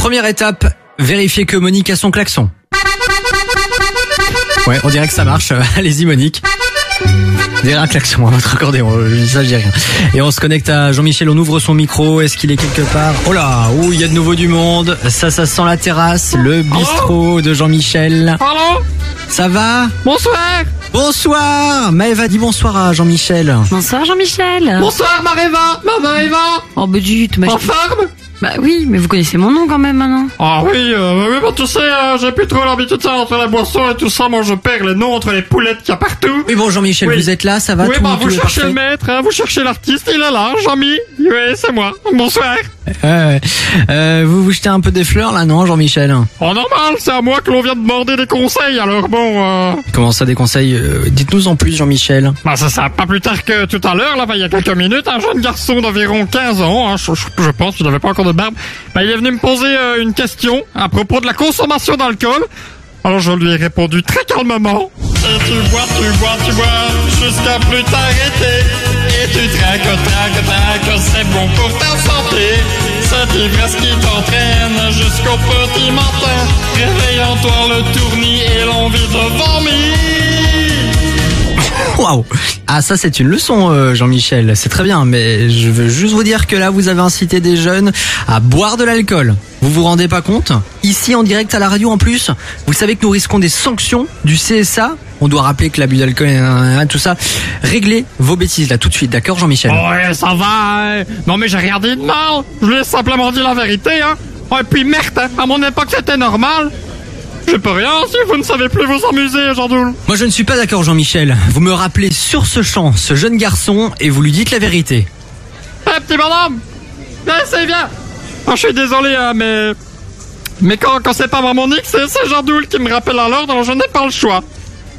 Première étape, vérifier que Monique a son klaxon. Ouais, on dirait que ça marche. Allez-y Monique. Derrière un klaxon, hein, votre accordéon, euh, ça je dis rien. Et on se connecte à Jean-Michel, on ouvre son micro, est-ce qu'il est quelque part? Oh là, ouh, il y a de nouveau du monde, ça, ça sent la terrasse, le bistrot de Jean-Michel. Allô? Ça va? Bonsoir Bonsoir Maëva dit bonsoir à Jean-Michel. Bonsoir Jean-Michel. Bonsoir Maréva Ma Maréva Oh bah dites, moi, En forme? Bah oui, mais vous connaissez mon nom quand même maintenant. Ah oui, euh, oui, bah tu sais, euh, j'ai plus trop l'habitude de ça entre la boisson et tout ça, moi je perds les noms entre les poulettes qu'il y a partout. Oui bon Jean-Michel, Oui. vous êtes là, ça va oui, tout, bah tout vous est cherchez parfait le maître, hein, vous cherchez l'artiste, il est là, Jean-Mi. Oui, c'est moi. Bonsoir. Euh, vous vous jetez un peu des fleurs là, non Jean-Michel? Oh normal, c'est à moi que l'on vient de demander des conseils, alors bon, euh... Comment ça des conseils? Euh, Dites-nous en plus Jean-Michel. Bah ça, ça, pas plus tard que tout à l'heure, là, bah, il y a quelques minutes, un jeune garçon d'environ 15 ans, hein, je, je- je pense qu'il n'avait pas encore de barbe, bah, il est venu me poser euh, une question à propos de la consommation d'alcool. Alors je lui ai répondu très calmement. Et tu bois, tu bois, tu bois, jusqu'à plus t'arrêter. Tu traques, traques, traques, c'est bon pour ta santé. Cette ivresse qui t'entraîne jusqu'au petit matin. Réveille en toi le tournis et l'envie de vomir. Waouh Ah ça c'est une leçon euh, Jean-Michel, c'est très bien, mais je veux juste vous dire que là vous avez incité des jeunes à boire de l'alcool. Vous vous rendez pas compte? Ici en direct à la radio en plus, vous savez que nous risquons des sanctions du CSA on doit rappeler que l'abus d'alcool, tout ça. Réglez vos bêtises là tout de suite, d'accord Jean-Michel? Ouais, ça va. hein. Non, mais j'ai rien dit de mal. Je lui ai simplement dit la vérité, hein. Oh, et puis merde, hein. à mon époque, c'était normal. Je peux rien si vous ne savez plus vous amuser, Jean Doul. Moi je ne suis pas d'accord Jean-Michel. Vous me rappelez sur ce champ ce jeune garçon et vous lui dites la vérité. Eh, petit bonhomme. Viens, c'est bien. Oh, je suis désolé, hein, mais... Mais quand, quand c'est pas vraiment Nick, c'est c'est Jean Doul qui me rappelle à l'ordre, alors je n'ai pas le choix.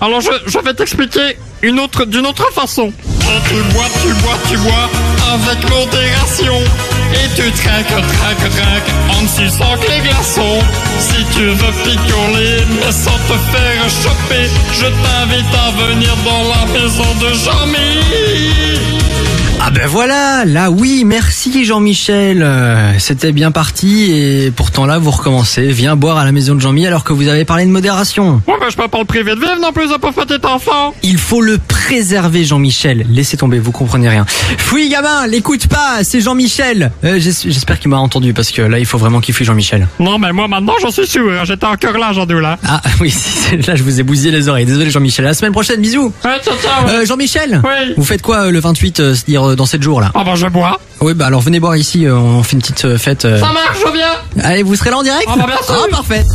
Alors je, je vais t'expliquer une autre, d'une autre façon. tu bois, tu bois, tu bois, avec modération. Et tu traques, traques, traques, en suçant que les glaçons. Si tu veux picoler, mais sans te faire choper, je t'invite à venir dans la maison de Jean-Mi. Ah ben voilà, là oui, merci Jean-Michel. Euh, C'était bien parti et pourtant là vous recommencez. Viens boire à la maison de Jean-Mi alors que vous avez parlé de modération. Ouais, mais je peux pas le priver de vivre non plus, un pauvre petit enfant. Il faut le préserver Jean-Michel. Laissez tomber, vous comprenez rien. Fouille gamin, l'écoute pas, c'est Jean-Michel. Euh, j'es- J'espère qu'il m'a entendu parce que là il faut vraiment qu'il fouille Jean-Michel. Non, mais moi maintenant j'en suis sûr, hein, j'étais encore là, Jean hein. Ah oui, là je vous ai bousillé les oreilles. Désolé Jean-Michel. À la semaine prochaine, bisous. Ouais. Euh, Jean-Michel, Oui. vous faites quoi euh, le 28, euh, c'est-à-dire euh, dans 7 jours là Ah bah je bois. Oui, bah alors venez boire ici, euh, on fait une petite euh, fête. Ça marche, je viens. Allez, vous serez là en direct Ah bah, bien sûr. Ah parfait.